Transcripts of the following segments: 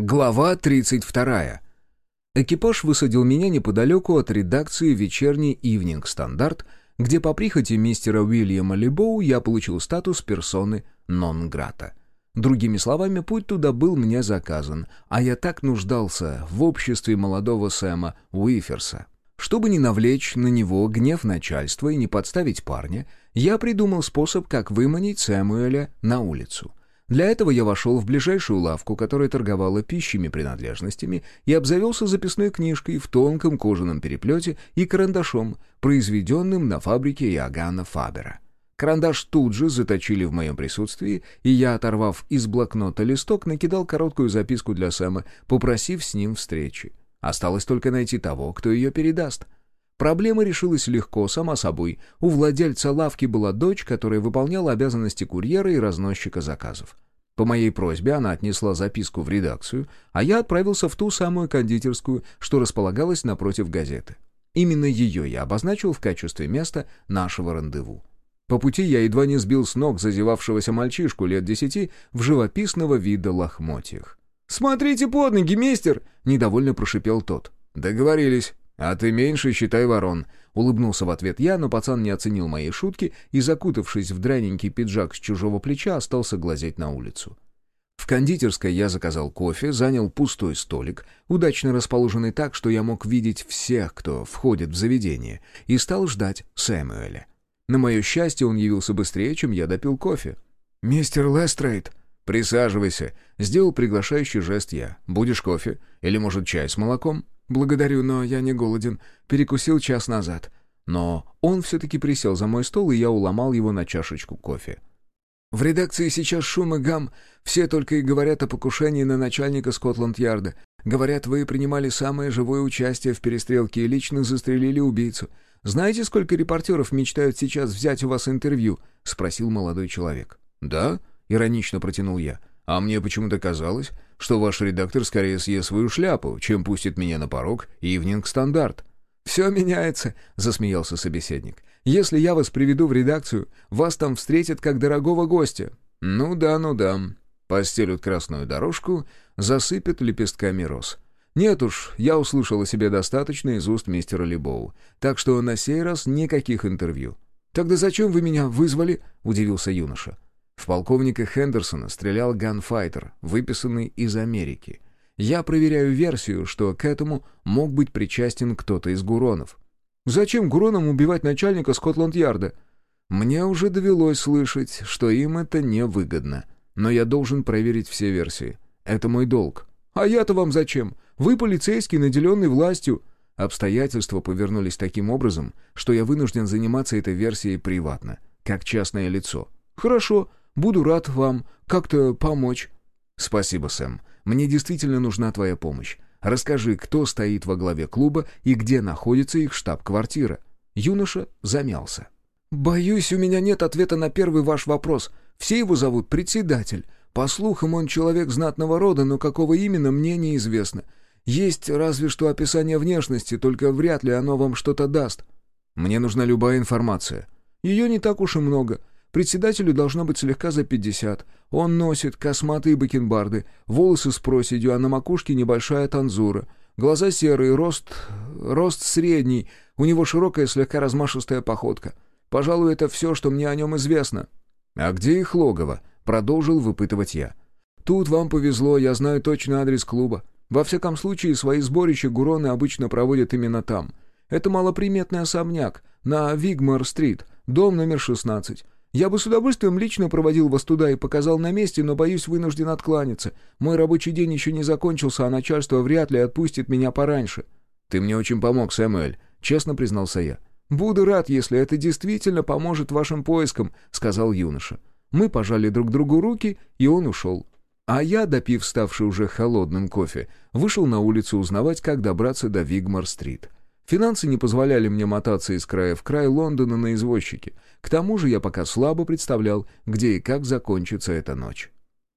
Глава 32. Экипаж высадил меня неподалеку от редакции вечерний «Ивнинг Стандарт», где по прихоти мистера Уильяма Лебоу я получил статус персоны нон-грата. Другими словами, путь туда был мне заказан, а я так нуждался в обществе молодого Сэма Уиферса. Чтобы не навлечь на него гнев начальства и не подставить парня, я придумал способ, как выманить Сэмуэля на улицу. Для этого я вошел в ближайшую лавку, которая торговала пищими принадлежностями, и обзавелся записной книжкой в тонком кожаном переплете и карандашом, произведенным на фабрике Иоганна Фабера. Карандаш тут же заточили в моем присутствии, и я, оторвав из блокнота листок, накидал короткую записку для Сэма, попросив с ним встречи. Осталось только найти того, кто ее передаст. Проблема решилась легко, сама собой. У владельца лавки была дочь, которая выполняла обязанности курьера и разносчика заказов. По моей просьбе она отнесла записку в редакцию, а я отправился в ту самую кондитерскую, что располагалась напротив газеты. Именно ее я обозначил в качестве места нашего рандеву. По пути я едва не сбил с ног зазевавшегося мальчишку лет десяти в живописного вида лохмотьях. «Смотрите под ноги, мистер!» — недовольно прошипел тот. «Договорились», «А ты меньше считай ворон», — улыбнулся в ответ я, но пацан не оценил моей шутки и, закутавшись в драненький пиджак с чужого плеча, остался глазеть на улицу. В кондитерской я заказал кофе, занял пустой столик, удачно расположенный так, что я мог видеть всех, кто входит в заведение, и стал ждать Сэмюэля. На мое счастье, он явился быстрее, чем я допил кофе. «Мистер Лестрейд», «Присаживайся», — сделал приглашающий жест я. «Будешь кофе? Или, может, чай с молоком?» «Благодарю, но я не голоден. Перекусил час назад». Но он все-таки присел за мой стол, и я уломал его на чашечку кофе. «В редакции сейчас шум и гам. Все только и говорят о покушении на начальника Скотланд-Ярда. Говорят, вы принимали самое живое участие в перестрелке и лично застрелили убийцу. Знаете, сколько репортеров мечтают сейчас взять у вас интервью?» — спросил молодой человек. «Да?» — иронично протянул я. «А мне почему-то казалось, что ваш редактор скорее съест свою шляпу, чем пустит меня на порог Ивнинг Стандарт». «Все меняется», — засмеялся собеседник. «Если я вас приведу в редакцию, вас там встретят как дорогого гостя». «Ну да, ну да». Постелют красную дорожку, засыпят лепестками роз. Нет уж, я услышал о себе достаточно из уст мистера Лебоу, так что на сей раз никаких интервью. «Тогда зачем вы меня вызвали?» — удивился юноша. В полковника Хендерсона стрелял ганфайтер, выписанный из Америки. Я проверяю версию, что к этому мог быть причастен кто-то из Гуронов. Зачем Гуронам убивать начальника Скотланд-Ярда? Мне уже довелось слышать, что им это невыгодно. Но я должен проверить все версии. Это мой долг. А я-то вам зачем? Вы полицейский, наделенный властью. Обстоятельства повернулись таким образом, что я вынужден заниматься этой версией приватно, как частное лицо. Хорошо, Буду рад вам как-то помочь». «Спасибо, Сэм. Мне действительно нужна твоя помощь. Расскажи, кто стоит во главе клуба и где находится их штаб-квартира». Юноша замялся. «Боюсь, у меня нет ответа на первый ваш вопрос. Все его зовут председатель. По слухам, он человек знатного рода, но какого именно, мне неизвестно. Есть разве что описание внешности, только вряд ли оно вам что-то даст». «Мне нужна любая информация». «Ее не так уж и много. Председателю должно быть слегка за пятьдесят. Он носит косматые бакенбарды, волосы с проседью, а на макушке небольшая танзура. Глаза серые, рост... рост средний, у него широкая слегка размашистая походка. Пожалуй, это все, что мне о нем известно». «А где их логово?» — продолжил выпытывать я. «Тут вам повезло, я знаю точно адрес клуба. Во всяком случае, свои сборища гуроны обычно проводят именно там. Это малоприметный особняк на Вигмар-стрит, дом номер 16. Я бы с удовольствием лично проводил вас туда и показал на месте, но, боюсь, вынужден откланяться. Мой рабочий день еще не закончился, а начальство вряд ли отпустит меня пораньше». «Ты мне очень помог, Сэмюэль», — честно признался я. «Буду рад, если это действительно поможет вашим поискам», — сказал юноша. Мы пожали друг другу руки, и он ушел. А я, допив ставший уже холодным кофе, вышел на улицу узнавать, как добраться до Вигмар-стрит. Финансы не позволяли мне мотаться из края в край Лондона на извозчике. К тому же я пока слабо представлял, где и как закончится эта ночь.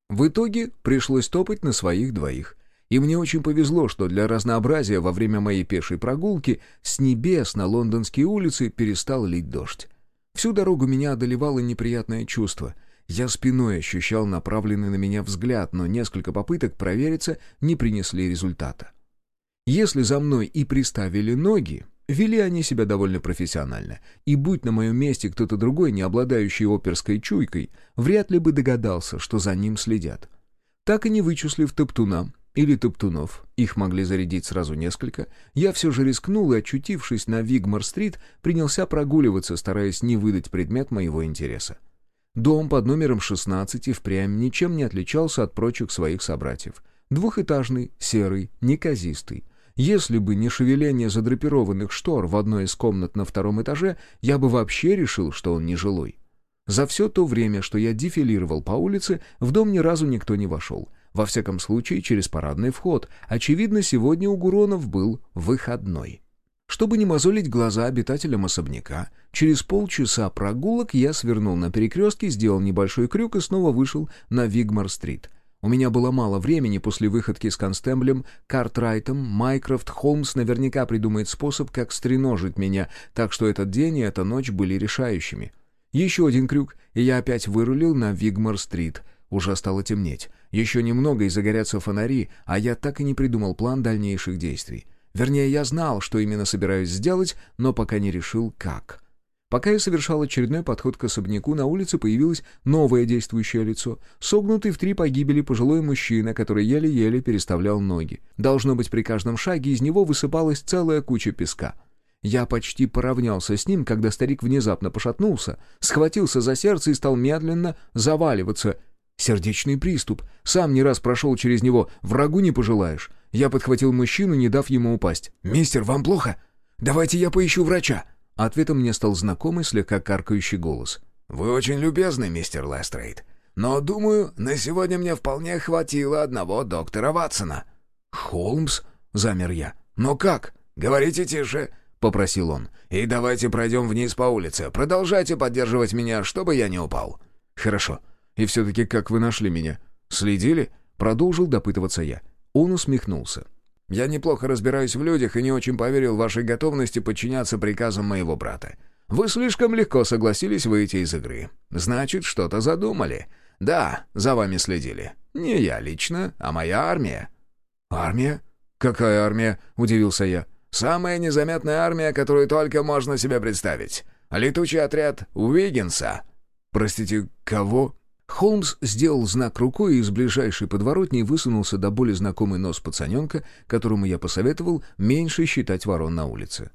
В итоге пришлось топать на своих двоих. И мне очень повезло, что для разнообразия во время моей пешей прогулки с небес на лондонские улицы перестал лить дождь. Всю дорогу меня одолевало неприятное чувство. Я спиной ощущал направленный на меня взгляд, но несколько попыток провериться не принесли результата. Если за мной и приставили ноги, вели они себя довольно профессионально, и будь на моем месте кто-то другой, не обладающий оперской чуйкой, вряд ли бы догадался, что за ним следят. Так и не вычислив топтуна, или топтунов, их могли зарядить сразу несколько, я все же рискнул и, очутившись на Вигмар-стрит, принялся прогуливаться, стараясь не выдать предмет моего интереса. Дом под номером 16 впрямь ничем не отличался от прочих своих собратьев. Двухэтажный, серый, неказистый. Если бы не шевеление задрапированных штор в одной из комнат на втором этаже, я бы вообще решил, что он нежилой. За все то время, что я дефилировал по улице, в дом ни разу никто не вошел — во всяком случае, через парадный вход. Очевидно, сегодня у Гуронов был выходной. Чтобы не мозолить глаза обитателям особняка, через полчаса прогулок я свернул на перекрестке, сделал небольшой крюк и снова вышел на Вигмар-стрит. У меня было мало времени после выходки с констемблем, Картрайтом, Майкрофт, Холмс наверняка придумает способ, как стреножить меня, так что этот день и эта ночь были решающими. Еще один крюк, и я опять вырулил на Вигмар-стрит. Уже стало темнеть. Еще немного и загорятся фонари, а я так и не придумал план дальнейших действий. Вернее, я знал, что именно собираюсь сделать, но пока не решил, как. Пока я совершал очередной подход к особняку, на улице появилось новое действующее лицо. Согнутый в три погибели пожилой мужчина, который еле-еле переставлял ноги. Должно быть, при каждом шаге из него высыпалась целая куча песка. Я почти поравнялся с ним, когда старик внезапно пошатнулся, схватился за сердце и стал медленно заваливаться — Сердечный приступ. Сам не раз прошел через него, врагу не пожелаешь. Я подхватил мужчину, не дав ему упасть. «Мистер, вам плохо? Давайте я поищу врача». Ответом мне стал знакомый, слегка каркающий голос. «Вы очень любезны, мистер Лестрейд. Но, думаю, на сегодня мне вполне хватило одного доктора Ватсона». «Холмс?» — замер я. «Но как? Говорите тише», — попросил он. «И давайте пройдем вниз по улице. Продолжайте поддерживать меня, чтобы я не упал». «Хорошо. И все-таки как вы нашли меня? Следили?» Продолжил допытываться я. Он усмехнулся. «Я неплохо разбираюсь в людях и не очень поверил вашей готовности подчиняться приказам моего брата. Вы слишком легко согласились выйти из игры. Значит, что-то задумали. Да, за вами следили. Не я лично, а моя армия». «Армия? Какая армия?» — удивился я. «Самая незаметная армия, которую только можно себе представить. Летучий отряд Уиггинса». «Простите, кого?» Холмс сделал знак рукой и из ближайшей подворотни высунулся до боли знакомый нос пацаненка, которому я посоветовал меньше считать ворон на улице.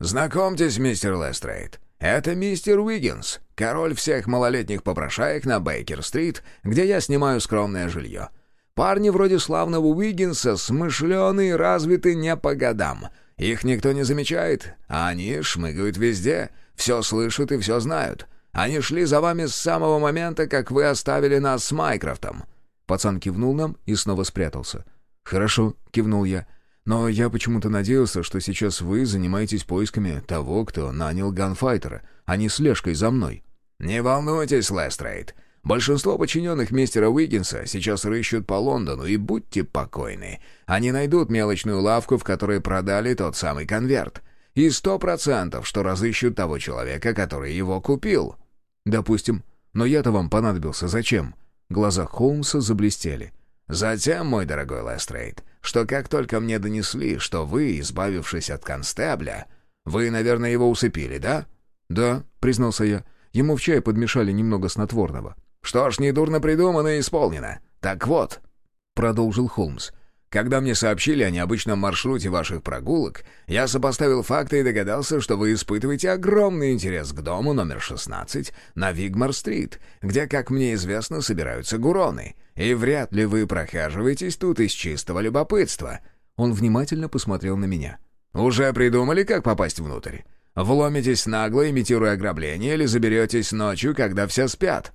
«Знакомьтесь, мистер Лестрейд, это мистер Уиггинс, король всех малолетних попрошаек на Бейкер-стрит, где я снимаю скромное жилье. Парни вроде славного Уиггинса смышленые и развиты не по годам. Их никто не замечает, а они шмыгают везде, все слышат и все знают». Они шли за вами с самого момента, как вы оставили нас с Майкрофтом». Пацан кивнул нам и снова спрятался. «Хорошо», — кивнул я. «Но я почему-то надеялся, что сейчас вы занимаетесь поисками того, кто нанял ганфайтера, а не слежкой за мной». «Не волнуйтесь, Лестрейд. Большинство подчиненных мистера Уиггинса сейчас рыщут по Лондону, и будьте покойны. Они найдут мелочную лавку, в которой продали тот самый конверт. И сто процентов, что разыщут того человека, который его купил». «Допустим. Но я-то вам понадобился. Зачем?» Глаза Холмса заблестели. «Затем, мой дорогой Лестрейд, что как только мне донесли, что вы, избавившись от констебля, вы, наверное, его усыпили, да?» «Да», — признался я. «Ему в чай подмешали немного снотворного». «Что ж, недурно придумано и исполнено. Так вот», — продолжил Холмс, когда мне сообщили о необычном маршруте ваших прогулок, я сопоставил факты и догадался, что вы испытываете огромный интерес к дому номер 16 на Вигмар-стрит, где, как мне известно, собираются гуроны. И вряд ли вы прохаживаетесь тут из чистого любопытства». Он внимательно посмотрел на меня. «Уже придумали, как попасть внутрь? Вломитесь нагло, имитируя ограбление, или заберетесь ночью, когда все спят?»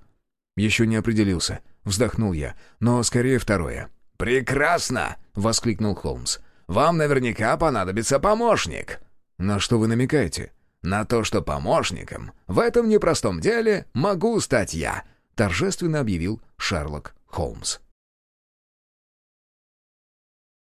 «Еще не определился», — вздохнул я, — «но скорее второе». «Прекрасно!» — воскликнул Холмс. «Вам наверняка понадобится помощник». «На что вы намекаете?» «На то, что помощником в этом непростом деле могу стать я», — торжественно объявил Шерлок Холмс.